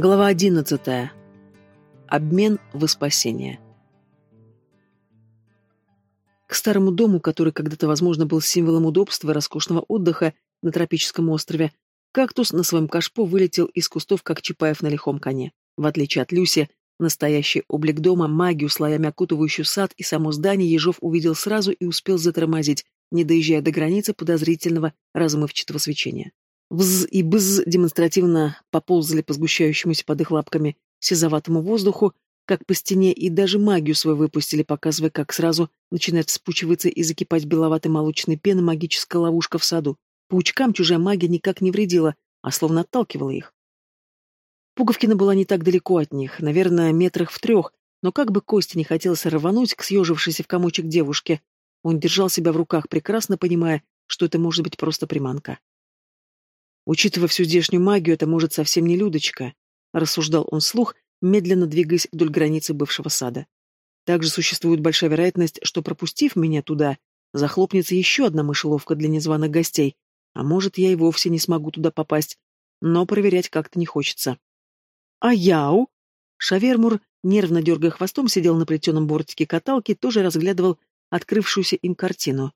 Глава одиннадцатая. Обмен в спасение. К старому дому, который когда-то, возможно, был символом удобства и роскошного отдыха на тропическом острове, кактус на своем кашпо вылетел из кустов, как Чапаев на лихом коне. В отличие от Люси, настоящий облик дома, магию, слоями окутывающую сад и само здание Ежов увидел сразу и успел затормозить, не доезжая до границы подозрительного размывчатого свечения. Вз и бз демонстративно поползали по сгущающемуся под их лапками сизоватому воздуху, как по стене, и даже магию свою выпустили, показывая, как сразу начинает вспучиваться и закипать беловатой молочной пены магическая ловушка в саду. Паучкам чужая магия никак не вредила, а словно отталкивала их. Пуговкина была не так далеко от них, наверное, метрах в трех, но как бы Косте не хотелось рвануть к съежившейся в комочек девушке, он держал себя в руках, прекрасно понимая, что это может быть просто приманка. Учитывая всю здешнюю магию, это может совсем не Людочка, рассуждал он слух, медленно двигаясь вдоль границы бывшего сада. Также существует большая вероятность, что, пропустив меня туда, захлопнется еще одна мышеловка для незваных гостей, а может, я и вовсе не смогу туда попасть, но проверять как-то не хочется. А яу? Шавермур, нервно дергая хвостом, сидел на плетеном бортике каталки, тоже разглядывал открывшуюся им картину.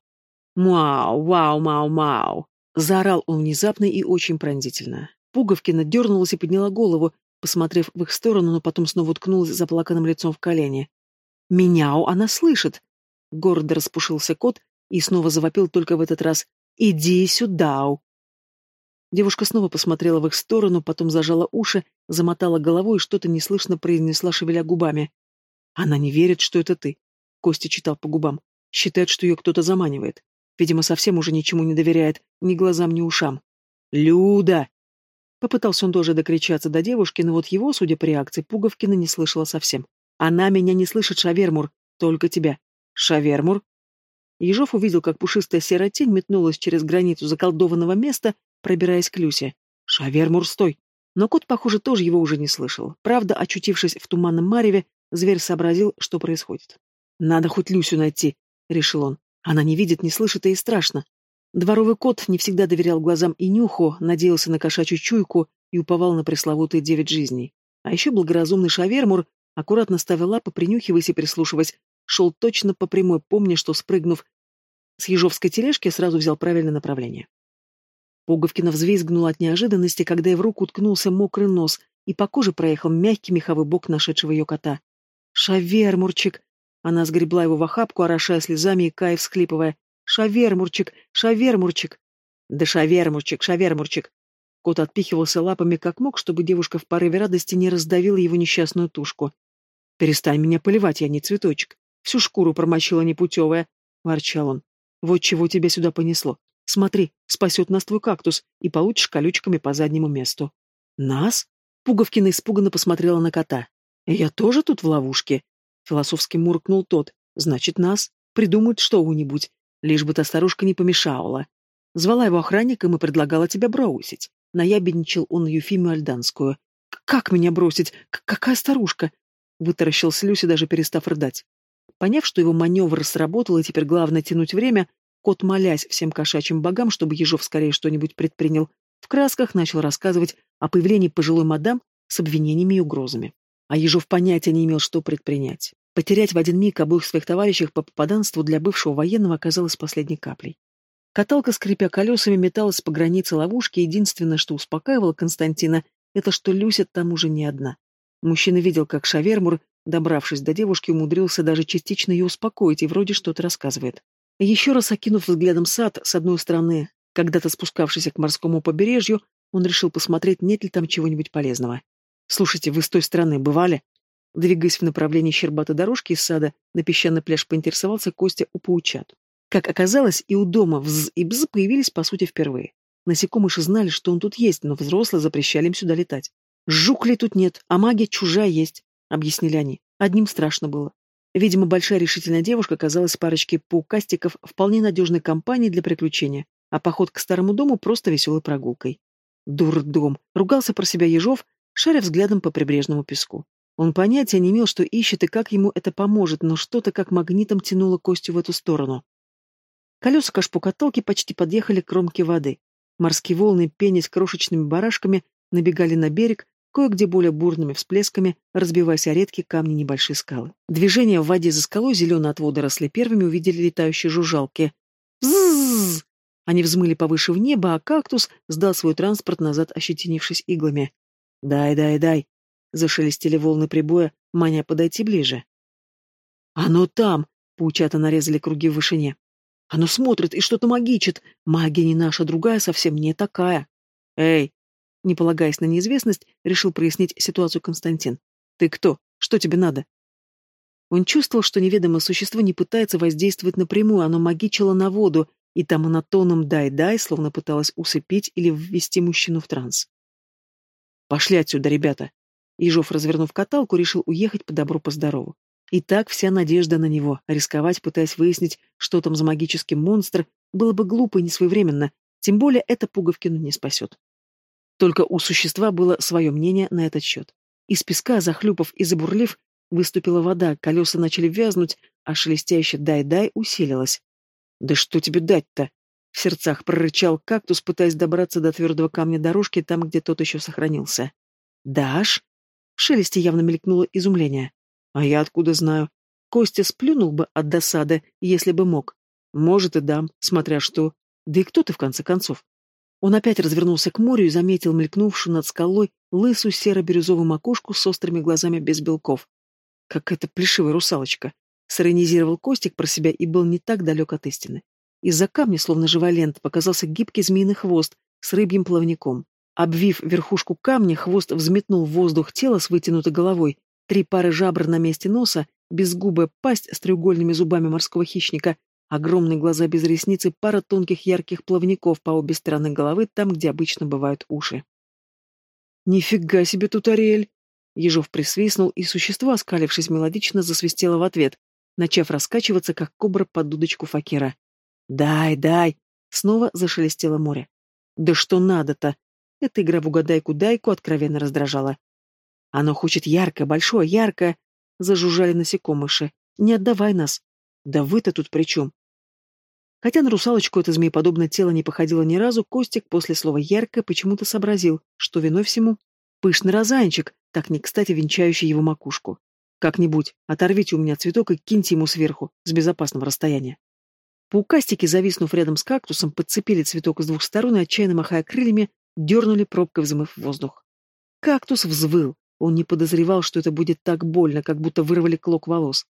«Мау, вау, мау, мау!» Заорал он внезапно и очень пронзительно. Пуговкина дернулась и подняла голову, посмотрев в их сторону, но потом снова уткнулась заплаканным лицом в колени. «Меняу она слышит!» Гордо распушился кот и снова завопил только в этот раз. «Иди сюда!» Девушка снова посмотрела в их сторону, потом зажала уши, замотала головой и что-то неслышно произнесла, шевеля губами. «Она не верит, что это ты», — Костя читал по губам. «Считает, что ее кто-то заманивает. Видимо, совсем уже ничему не доверяет, ни глазам, ни ушам. «Люда!» Попытался он тоже докричаться до девушки, но вот его, судя по реакции, Пуговкина не слышала совсем. «Она меня не слышит, Шавермур, только тебя». «Шавермур?» Ежов увидел, как пушистая серая тень метнулась через границу заколдованного места, пробираясь к Люсе. «Шавермур, стой!» Но кот, похоже, тоже его уже не слышал. Правда, очутившись в туманном мареве, зверь сообразил, что происходит. «Надо хоть Люсю найти», — решил он. Она не видит, не слышит, и страшно. Дворовый кот не всегда доверял глазам и нюху, надеялся на кошачью чуйку и уповал на пресловутые девять жизней. А еще благоразумный шавермур, аккуратно ставя лапы, принюхиваясь и прислушиваясь, шел точно по прямой, помня, что, спрыгнув с ежовской тележки, сразу взял правильное направление. Пуговкина взвизгнула от неожиданности, когда ей в руку уткнулся мокрый нос, и по коже проехал мягкий меховой бок нашедшего ее кота. «Шавермурчик!» Она сгребла его в охапку, орошая слезами и кайф всхлипывая. «Шавермурчик! Шавермурчик!» «Да шавермурчик! Шавермурчик!» Кот отпихивался лапами как мог, чтобы девушка в порыве радости не раздавила его несчастную тушку. «Перестань меня поливать, я не цветочек. Всю шкуру промочила непутевая», — ворчал он. «Вот чего тебя сюда понесло. Смотри, спасет нас твой кактус, и получишь колючками по заднему месту». «Нас?» — Пуговкина испуганно посмотрела на кота. «Я тоже тут в ловушке?» Философски муркнул тот. Значит, нас придумают что-нибудь, лишь бы та старушка не помешала. Звала его охранником и предлагала тебя бросить. Наябедничал он Юфимию Альданскую. «Как меня бросить? К Какая старушка?» Вытаращился Люси, даже перестав рыдать. Поняв, что его маневр сработал, и теперь главное тянуть время, кот, молясь всем кошачьим богам, чтобы Ежов скорее что-нибудь предпринял, в красках начал рассказывать о появлении пожилой мадам с обвинениями и угрозами. А Ежов понятия не имел, что предпринять. Потерять в один миг обоих своих товарищей по попаданству для бывшего военного оказалось последней каплей. Каталка, скрипя колесами, металась по границе ловушки, единственное, что успокаивало Константина, это что Люся там уже не одна. Мужчина видел, как Шавермур, добравшись до девушки, умудрился даже частично ее успокоить и вроде что-то рассказывает. Еще раз окинув взглядом сад, с одной стороны, когда-то спускавшийся к морскому побережью, он решил посмотреть, нет ли там чего-нибудь полезного. «Слушайте, вы с той стороны бывали?» Двигаясь в направлении щербатой дорожки из сада, на песчаный пляж поинтересовался Костя у паучат. Как оказалось, и у дома вз и бз появились, по сути, впервые. Насекомыши знали, что он тут есть, но взрослые запрещали им сюда летать. «Жуклей тут нет, а магия чужая есть», — объяснили они. Одним страшно было. Видимо, большая решительная девушка казалась парочке паукастиков вполне надежной компанией для приключения, а поход к старому дому просто веселой прогулкой. Дурдом. Ругался про себя Ежов, шаря взглядом по прибрежному песку. Он понятия не имел, что ищет и как ему это поможет, но что-то как магнитом тянуло Костю в эту сторону. Колеса кашпу-каталки почти подъехали к кромке воды. Морские волны, пенясь крошечными барашками, набегали на берег, кое-где более бурными всплесками, разбиваясь о редкие камни небольшие скалы. Движение в воде за скалой зеленые от водоросли первыми увидели летающие жужжалки. Зззз! Они взмыли повыше в небо, а кактус сдал свой транспорт назад, ощетинившись иглами. «Дай, дай, дай!» — зашелестели волны прибоя, маня подойти ближе. «Оно там!» — паучата нарезали круги в вышине. «Оно смотрит и что-то магичит! Магия не наша, другая совсем не такая!» «Эй, не полагаясь на неизвестность, решил прояснить ситуацию Константин. «Ты кто? Что тебе надо?» Он чувствовал, что неведомое существо не пытается воздействовать напрямую, оно магичило на воду, и там монотоном «дай-дай» словно пыталось усыпить или ввести мужчину в транс. «Пошли отсюда, ребята!» Ежов, развернув каталку, решил уехать по добру, по здорову. И так вся надежда на него, рисковать, пытаясь выяснить, что там за магический монстр, было бы глупо и несвоевременно, тем более это Пуговкину не спасет. Только у существа было свое мнение на этот счет. Из песка, захлюпав и забурлив, выступила вода, колеса начали вязнуть, а шелестящее «дай-дай» усилилось. «Да что тебе дать-то?» В сердцах прорычал кактус, пытаясь добраться до твердого камня дорожки, там, где тот еще сохранился. «Дашь?» В шелесте явно мелькнуло изумление. «А я откуда знаю?» Костя сплюнул бы от досады, если бы мог. «Может, и дам, смотря что. Да и кто ты, в конце концов?» Он опять развернулся к морю и заметил мелькнувшую над скалой лысую серо-бирюзовую макушку с острыми глазами без белков. Какая-то плешивая русалочка. Сиронизировал Костик про себя и был не так далек от истины. Из-за камня, словно живая лента, показался гибкий змеиный хвост с рыбьим плавником. Обвив верхушку камня, хвост взметнул в воздух тело с вытянутой головой, три пары жабр на месте носа, безгубая пасть с треугольными зубами морского хищника, Огромные глаза без ресниц и пара тонких ярких плавников по обе стороны головы, там, где обычно бывают уши. «Нифига себе тут Ариэль!» Ежов присвистнул, и существо, оскалившись мелодично, засвистело в ответ, начав раскачиваться, как кобра под дудочку факира. «Дай, дай!» Снова зашелестело море. «Да что надо-то?» Эта игра в угадайку-дайку откровенно раздражала. «Оно хочет яркое, большое, яркое!» Зажужжали насекомыши. «Не отдавай нас!» «Да вы-то тут при чем?» Хотя на русалочку это змееподобное тело не походило ни разу, Костик после слова «ярко» почему-то сообразил, что виной всему пышный розанчик, так не кстати венчающий его макушку. Как-нибудь оторвите у меня цветок и киньте ему сверху, с безопасного расстояния. Паукастики, зависнув рядом с кактусом, подцепили цветок с двух сторон и, отчаянно махая крыльями, дернули пробкой, взмыв в воздух. Кактус взвыл. Он не подозревал, что это будет так больно, как будто вырвали клок волос.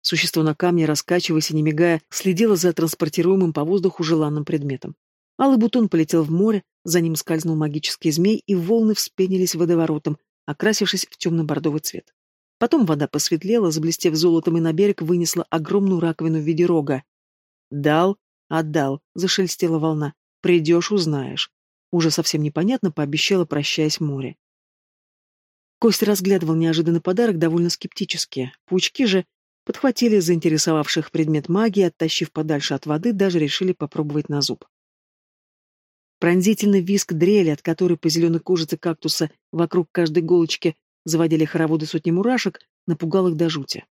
Существо на камне, раскачиваясь и не мигая, следило за транспортируемым по воздуху желанным предметом. Алый бутон полетел в море, за ним скользнул магический змей, и волны вспенились водоворотом, окрасившись в темно-бордовый цвет. Потом вода посветлела, заблестев золотом, и на берег вынесла огромную раковину в виде рога. «Дал, отдал», — зашелестела волна. «Придешь, узнаешь». Уже совсем непонятно, пообещала, прощаясь море. Костя разглядывал неожиданный подарок довольно скептически. Паучки же Подхватили заинтересовавших предмет магии, оттащив подальше от воды, даже решили попробовать на зуб. Пронзительный виск дрели, от которой по зеленой кожице кактуса вокруг каждой иголочки заводили хороводы сотни мурашек, напугал их до жути.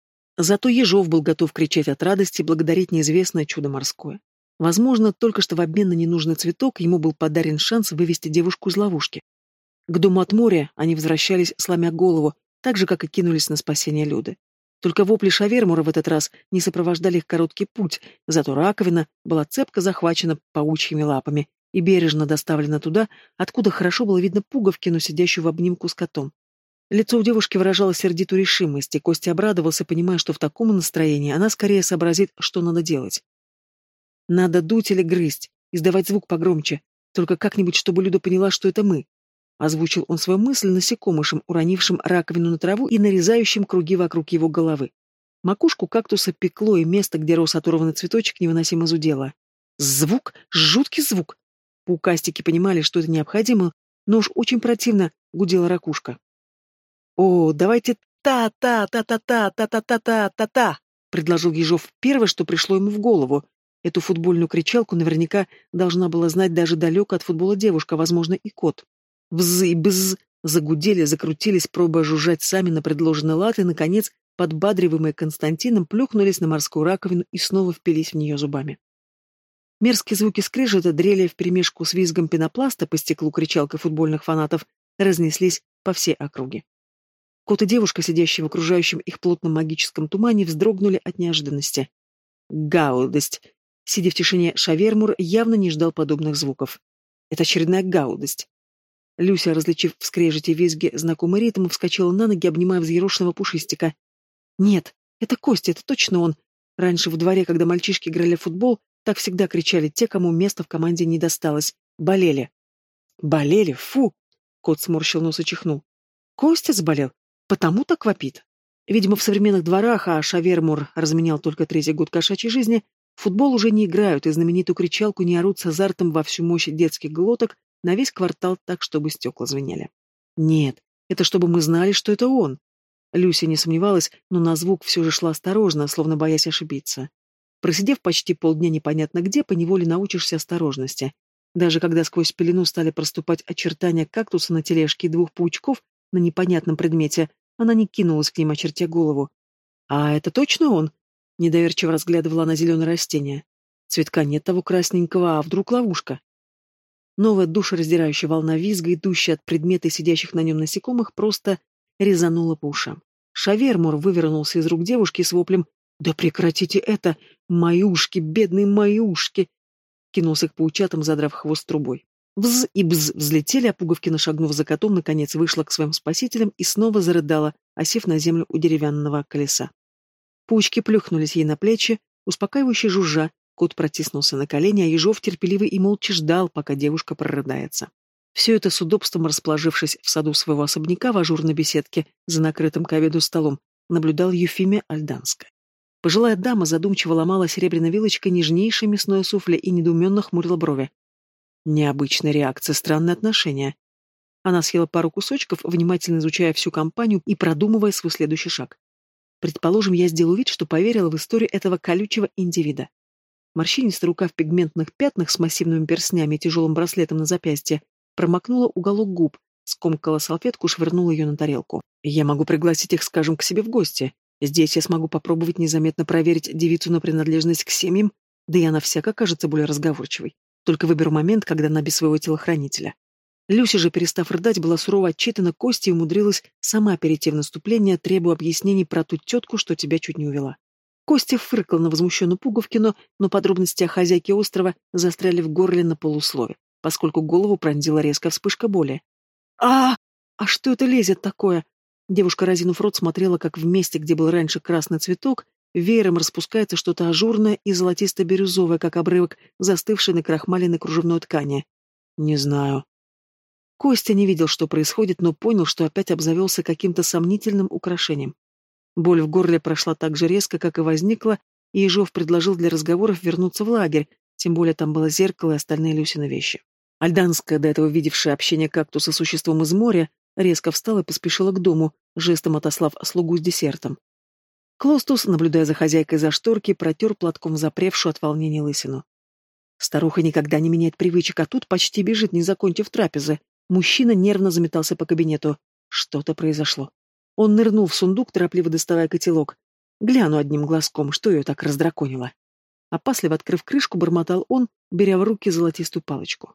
Зато Ежов был готов кричать от радости, благодарить неизвестное чудо морское. Возможно, только что в обмен на ненужный цветок ему был подарен шанс вывести девушку из ловушки. К дому от моря они возвращались, сломя голову, так же, как и кинулись на спасение Люды. Только вопли Шавермура в этот раз не сопровождали их короткий путь, зато раковина была цепко захвачена паучьими лапами и бережно доставлена туда, откуда хорошо было видно пуговкину, сидящую в обнимку с котом. Лицо у девушки выражало сердитую решимость, и Костя обрадовался, понимая, что в таком настроении она скорее сообразит, что надо делать. Надо дуть или грызть, издавать звук погромче, только как-нибудь, чтобы Люда поняла, что это мы. Озвучил он свою мысль насекомышем, уронившим раковину на траву и нарезающим круги вокруг его головы. Макушку кактуса пекло, и место, где рос оторванный цветочек, невыносимо зудело. Звук, жуткий звук. Паукастики понимали, что это необходимо, но уж очень противно гудела ракушка. «О, давайте та-та-та-та-та-та-та-та-та-та!» предложил Ежов первое, что пришло ему в голову. Эту футбольную кричалку наверняка должна была знать даже далеко от футбола девушка, возможно, и кот. Взы и бз загудели, закрутились, пробуя жужжать сами на предложенный лад, и, наконец, подбадриваемые Константином, плюхнулись на морскую раковину и снова впились в нее зубами. Мерзкие звуки скрежета, дрели вперемешку с визгом пенопласта по стеклу кричалкой футбольных фанатов, разнеслись по всей округе. Кот и девушка, сидящие в окружающем их плотном магическом тумане, вздрогнули от неожиданности. Гаудость. Сидя в тишине, Шавермур явно не ждал подобных звуков. Это очередная гаудость. Люся, различив в скрежете визги знакомый ритм, вскочила на ноги, обнимая взъерошенного пушистика. «Нет, это Костя, это точно он. Раньше в дворе, когда мальчишки играли в футбол, так всегда кричали те, кому место в команде не досталось. Болели». «Болели? Фу!» Кот сморщил нос и чихнул. «Костя заболел? Потому так вопит». Видимо, в современных дворах, а Шавермур разменял только третий год кошачьей жизни, футбол уже не играют и знаменитую кричалку не орут с азартом во всю мощь детских глоток на весь квартал так, чтобы стекла звенели. Нет, это чтобы мы знали, что это он. Люся не сомневалась, но на звук все же шла осторожно, словно боясь ошибиться. Просидев почти полдня непонятно где, поневоле научишься осторожности. Даже когда сквозь пелену стали проступать очертания кактуса на тележке и двух паучков на непонятном предмете, она не кинулась к ним, очертя голову. «А это точно он?» Недоверчиво разглядывала на зеленое растение. Цветка нет того красненького, а вдруг ловушка? Новая душераздирающая волна визга, идущая от предмета сидящих на нем насекомых, просто резанула по ушам. Шавермур вывернулся из рук девушки с воплем «Да прекратите это! Мои ушки, бедные мои ушки!» Кинулся к паучатам, задрав хвост трубой. Вз и бз взлетели, а Пуговкина, шагнув за котом, наконец вышла к своим спасителям и снова зарыдала, осев на землю у деревянного колеса. Паучки плюхнулись ей на плечи, успокаивающе жужжа, кот протиснулся на колени, а Ежов терпеливо и молча ждал, пока девушка прорыдается. Все это с удобством расположившись в саду своего особняка в ажурной беседке за накрытым к столом, наблюдал Юфимия Альданская. Пожилая дама задумчиво ломала серебряной вилочкой нежнейшее мясное суфле и недоуменно хмурила брови. Необычная реакция, странные отношения. Она съела пару кусочков, внимательно изучая всю компанию и продумывая свой следующий шаг. Предположим, я сделаю вид, что поверила в историю этого колючего индивида. Морщинистая рука в пигментных пятнах с массивными перстнями и тяжелым браслетом на запястье промокнула уголок губ, скомкала салфетку, швырнула ее на тарелку. Я могу пригласить их, скажем, к себе в гости. Здесь я смогу попробовать незаметно проверить девицу на принадлежность к семьям, да и она всяко кажется более разговорчивой. Только выберу момент, когда она без своего телохранителя. Люся же, перестав рыдать, была сурово отчитана Костей и умудрилась сама перейти в наступление, требуя объяснений про ту тетку, что тебя чуть не увела. Костя фыркал на возмущенную Пуговкину, но подробности о хозяйке острова застряли в горле на полуслове, поскольку голову пронзила резкая вспышка боли. а А что это лезет такое? Девушка, разинув рот, смотрела, как в месте, где был раньше красный цветок, Веером распускается что-то ажурное и золотисто-бирюзовое, как обрывок, застывший на крахмаленной кружевной ткани. Не знаю. Костя не видел, что происходит, но понял, что опять обзавелся каким-то сомнительным украшением. Боль в горле прошла так же резко, как и возникла, и Ежов предложил для разговоров вернуться в лагерь, тем более там было зеркало и остальные Люсины вещи. Альданская, до этого видевшая общение кактуса с существом из моря, резко встала и поспешила к дому, жестом отослав слугу с десертом. Клостус, наблюдая за хозяйкой за шторки, протер платком запревшую от волнения лысину. Старуха никогда не меняет привычек, а тут почти бежит, не закончив трапезы. Мужчина нервно заметался по кабинету. Что-то произошло. Он нырнул в сундук, торопливо доставая котелок. Гляну одним глазком, что ее так раздраконило. Опасливо открыв крышку, бормотал он, беря в руки золотистую палочку.